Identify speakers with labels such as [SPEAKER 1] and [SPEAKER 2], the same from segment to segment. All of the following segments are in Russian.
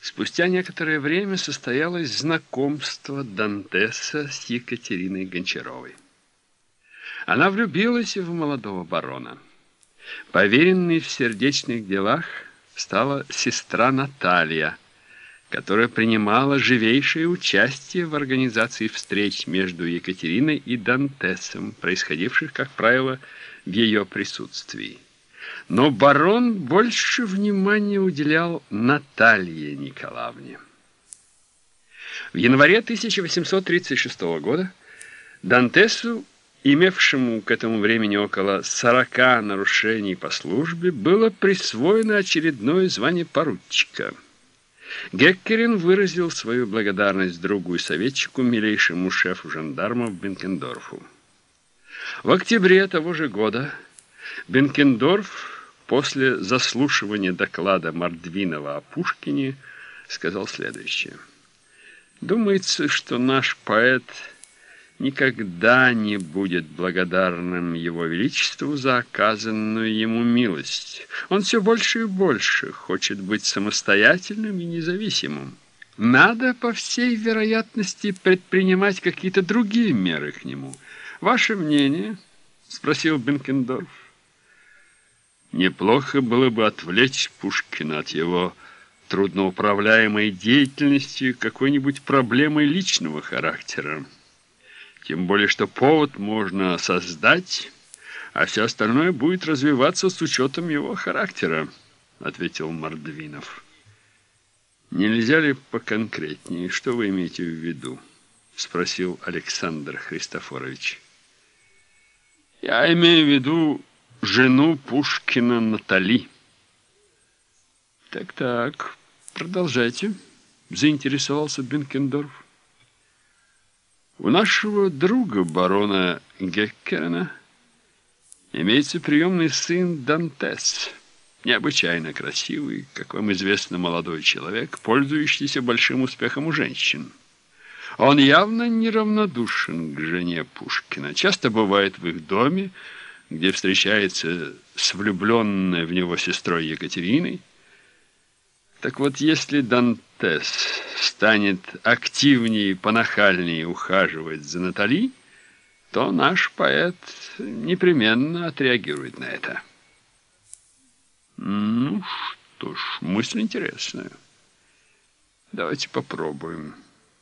[SPEAKER 1] Спустя некоторое время состоялось знакомство Дантеса с Екатериной Гончаровой. Она влюбилась в молодого барона. Поверенной в сердечных делах стала сестра Наталья, которая принимала живейшее участие в организации встреч между Екатериной и Дантесом, происходивших, как правило, в ее присутствии. Но барон больше внимания уделял Наталье Николаевне. В январе 1836 года Дантесу, имевшему к этому времени около 40 нарушений по службе, было присвоено очередное звание поручика. Геккерин выразил свою благодарность другу и советчику, милейшему шефу жандармов Бенкендорфу. В октябре того же года Бенкендорф после заслушивания доклада Мордвинова о Пушкине сказал следующее. «Думается, что наш поэт никогда не будет благодарным его величеству за оказанную ему милость. Он все больше и больше хочет быть самостоятельным и независимым. Надо, по всей вероятности, предпринимать какие-то другие меры к нему. Ваше мнение?» — спросил Бенкендорф. Неплохо было бы отвлечь Пушкина от его трудноуправляемой деятельности какой-нибудь проблемой личного характера. Тем более, что повод можно создать, а все остальное будет развиваться с учетом его характера, ответил Мордвинов. Нельзя ли поконкретнее? Что вы имеете в виду? Спросил Александр Христофорович. Я имею в виду жену Пушкина Натали. Так-так, продолжайте, заинтересовался Бенкендорф. У нашего друга, барона Геккерна, имеется приемный сын Дантес, необычайно красивый, как вам известно, молодой человек, пользующийся большим успехом у женщин. Он явно неравнодушен к жене Пушкина, часто бывает в их доме, где встречается с влюбленной в него сестрой Екатериной. Так вот, если Дантес станет активнее и понахальнее ухаживать за Натали, то наш поэт непременно отреагирует на это. Ну что ж, мысль интересная. Давайте попробуем,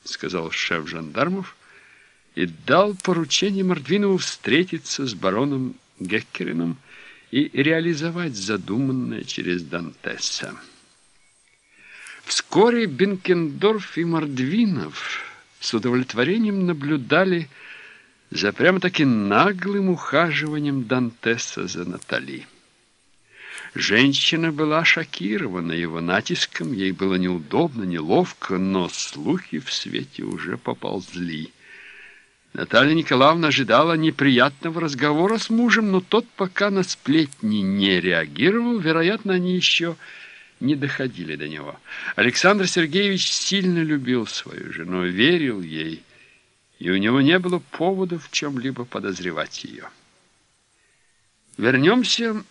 [SPEAKER 1] сказал шеф жандармов и дал поручение Мордвинову встретиться с бароном Геккерином и реализовать задуманное через Дантеса. Вскоре Бенкендорф и Мордвинов с удовлетворением наблюдали за прямо-таки наглым ухаживанием Дантеса за Натали. Женщина была шокирована его натиском, ей было неудобно, неловко, но слухи в свете уже поползли. Наталья Николаевна ожидала неприятного разговора с мужем, но тот пока на сплетни не реагировал. Вероятно, они еще не доходили до него. Александр Сергеевич сильно любил свою жену, верил ей, и у него не было повода в чем-либо подозревать ее. Вернемся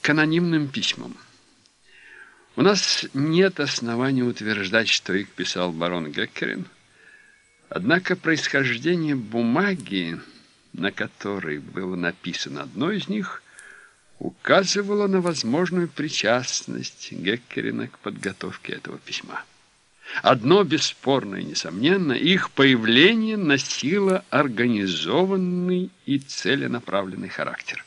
[SPEAKER 1] к анонимным письмам. У нас нет оснований утверждать, что их писал барон Геккерин, Однако происхождение бумаги, на которой было написано одно из них, указывало на возможную причастность Геккерина к подготовке этого письма. Одно бесспорно и несомненно, их появление носило организованный и целенаправленный характер.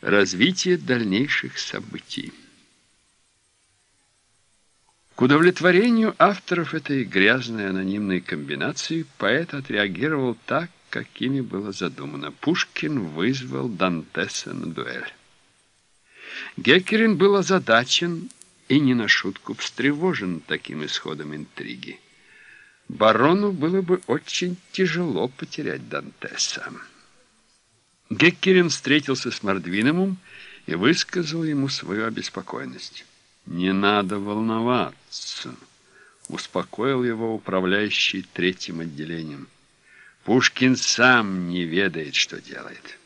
[SPEAKER 1] Развитие дальнейших событий. К удовлетворению авторов этой грязной анонимной комбинации поэт отреагировал так, какими было задумано. Пушкин вызвал Дантеса на дуэль. Геккерин был озадачен и не на шутку встревожен таким исходом интриги. Барону было бы очень тяжело потерять Дантеса. Геккерин встретился с Мордвиновым и высказал ему свою обеспокоенность. «Не надо волноваться», — успокоил его управляющий третьим отделением. «Пушкин сам не ведает, что делает».